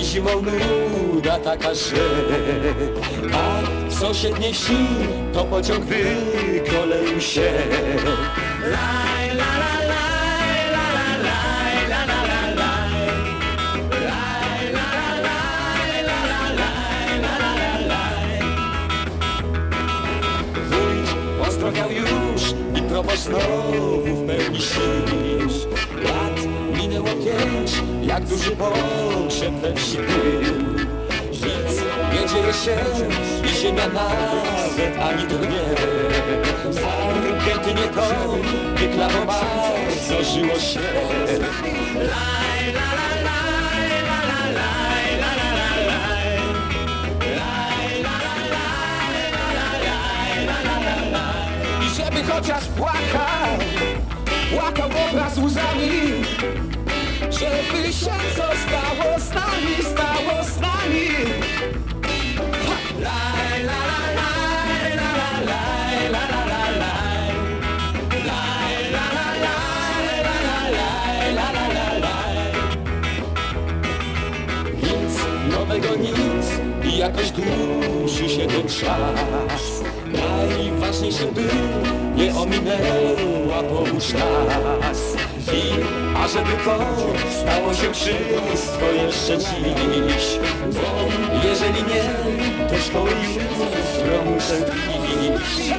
nic i zimą nuda taka, że A sąsiedniej wsi to pociąg wykoleił się. Laj, la, la, la, la, la, la, la, la, la, la, la, la. Wójt pozdrowiał już i proboszcz znowu w pełni sił jak duży pogrzeb we wsi był. Nic nie dzieje się i ziemia nawet ani drgnie W Argentynie to wyklało bardzo żyło się. Laj, la, la, żeby chociaż płakał, płakał obraz łzami Żeby się co stało z nami, stało z nami Laj, la, la, la, la, la, la, la, la, la, la, la, la, la. Nic nowego, nic i jakoś dłuży się ten czas Najważniejszym był, nie ominęła powódź nas I ażeby to stało się wszystko jeszcze dziś. Bo jeżeli nie, to szkoły jutro muszę iść